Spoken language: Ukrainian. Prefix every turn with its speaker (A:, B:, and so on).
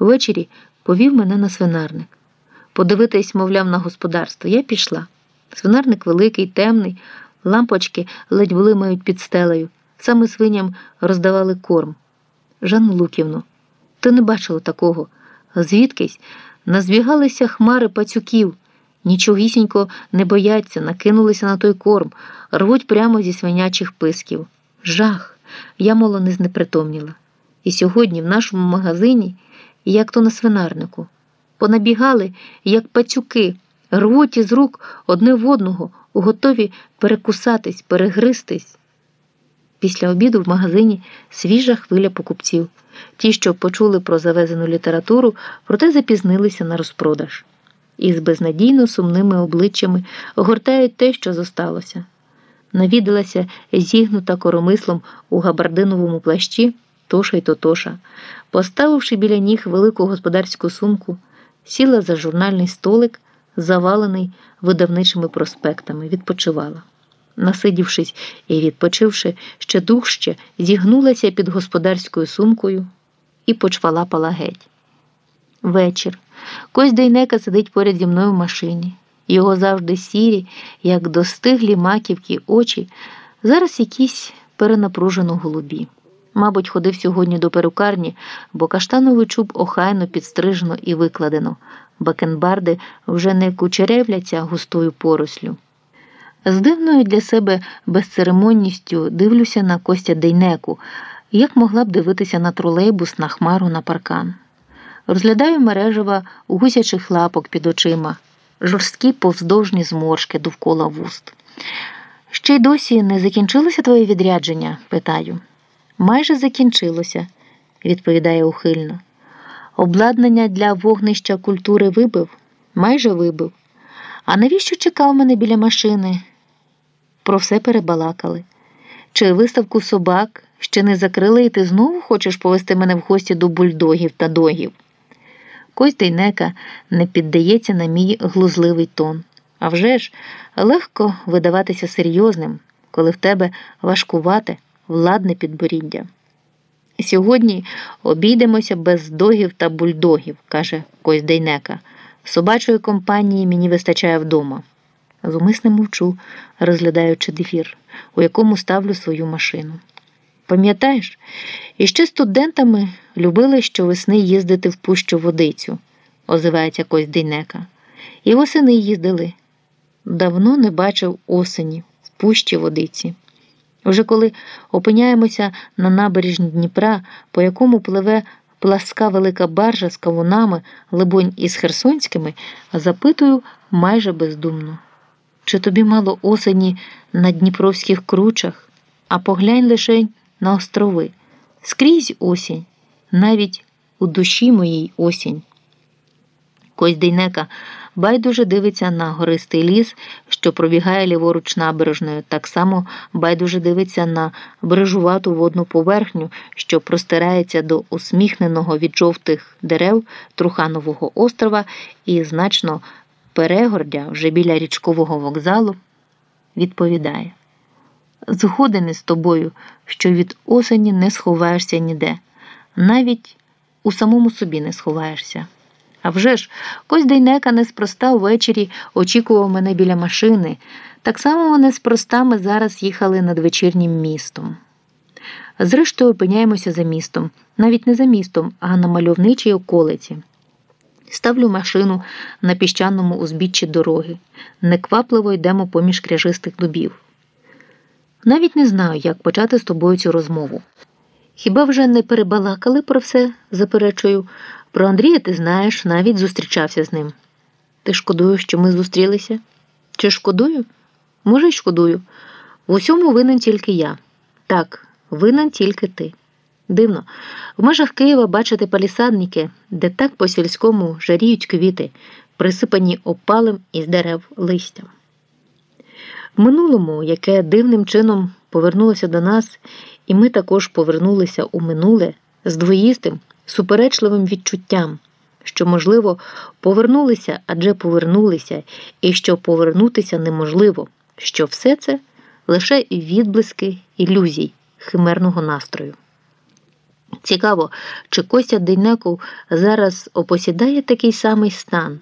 A: Ввечері повів мене на свинарник. Подивитись, мовляв, на господарство. Я пішла. Свинарник великий, темний, лампочки ледь блимають під стелею. Саме свиням роздавали корм. Жанну Луківну, ти не бачила такого. Звідкись назбігалися хмари пацюків, нічогісінько не бояться, накинулися на той корм, рвуть прямо зі свинячих писків. Жах! Я мало не знепритомніла. І сьогодні в нашому магазині, як то на свинарнику, понабігали, як пацюки, рвуть із рук одне в одного, готові перекусатись, перегристись. Після обіду в магазині свіжа хвиля покупців. Ті, що почули про завезену літературу, проте запізнилися на розпродаж. І з безнадійно сумними обличчями огортають те, що зосталося. Навідалася зігнута коромислом у габардиновому плащі Тоша й Тотоша, поставивши біля ніг велику господарську сумку, сіла за журнальний столик, завалений видавничими проспектами, відпочивала. Насидівшись і відпочивши, ще дужче, зігнулася під господарською сумкою і почвалапала геть. Вечір. Кось Дейнека сидить поряд зі мною в машині. Його завжди сірі, як достиглі маківки очі, зараз якісь перенапружено голубі. Мабуть, ходив сьогодні до перукарні, бо каштановий чуб охайно підстрижено і викладено, бакенбарди вже не кучерявляться густою порослю. З дивною для себе безцеремонністю дивлюся на Костя Дейнеку, як могла б дивитися на тролейбус, на хмару, на паркан. Розглядаю мережева гусячих лапок під очима, жорсткі повздовжні зморшки довкола вуст. Ще й досі не закінчилося твоє відрядження? питаю. Майже закінчилося, відповідає ухильно. Обладнання для вогнища культури вибив, майже вибив. А навіщо чекав мене біля машини? Про все перебалакали. Чи виставку собак ще не закрили, і ти знову хочеш повести мене в гості до бульдогів та догів? Костейнека не піддається на мій глузливий тон. А вже ж легко видаватися серйозним, коли в тебе важкувате, владне підборіддя. Сьогодні обійдемося без догів та бульдогів, каже Костейнека. Собачої компанії мені вистачає вдома. Зумисне мовчу, розглядаючи дефір, у якому ставлю свою машину. Пам'ятаєш, іще студентами любили щовесни їздити в пущу водицю, озивається Кось Дейнека. І восени їздили. Давно не бачив осені в пущі водиці. Вже коли опиняємося на набережні Дніпра, по якому пливе пласка велика баржа з кавунами, либонь, із херсонськими, запитую майже бездумно. Чи тобі мало осені на дніпровських кручах, а поглянь лишень на острови, скрізь осінь, навіть у душі моїй осінь. Кось Дейнека байдуже дивиться на гористий ліс, що пробігає ліворуч набережною, так само байдуже дивиться на брижувату водну поверхню, що простирається до усміхненого від жовтих дерев Труханового острова і значно перегордя вже біля річкового вокзалу, відповідає. Згоден із тобою, що від осені не сховаєшся ніде, навіть у самому собі не сховаєшся. А вже ж, Кось Дейнека неспроста ввечері очікував мене біля машини. Так само неспроста ми зараз їхали над вечірнім містом. Зрештою, опиняємося за містом, навіть не за містом, а на мальовничій околиці. Ставлю машину на піщаному узбіччі дороги, неквапливо йдемо поміж кряжистих дубів. Навіть не знаю, як почати з тобою цю розмову. Хіба вже не перебалакали про все, заперечую. Про Андрія ти знаєш, навіть зустрічався з ним. Ти шкодуєш, що ми зустрілися? Чи шкодую? Може, й шкодую. В усьому винен тільки я. Так, винен тільки ти. Дивно, в межах Києва бачити палісадники, де так по сільському жаріють квіти, присипані опалим із дерев листям. В минулому, яке дивним чином повернулося до нас, і ми також повернулися у минуле з двоїстим, суперечливим відчуттям, що, можливо, повернулися адже повернулися, і що повернутися неможливо, що все це лише відблиски ілюзій, химерного настрою. Цікаво, чи Костя Дейнеков зараз опосідає такий самий стан.